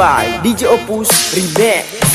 by DJ Opus Remix.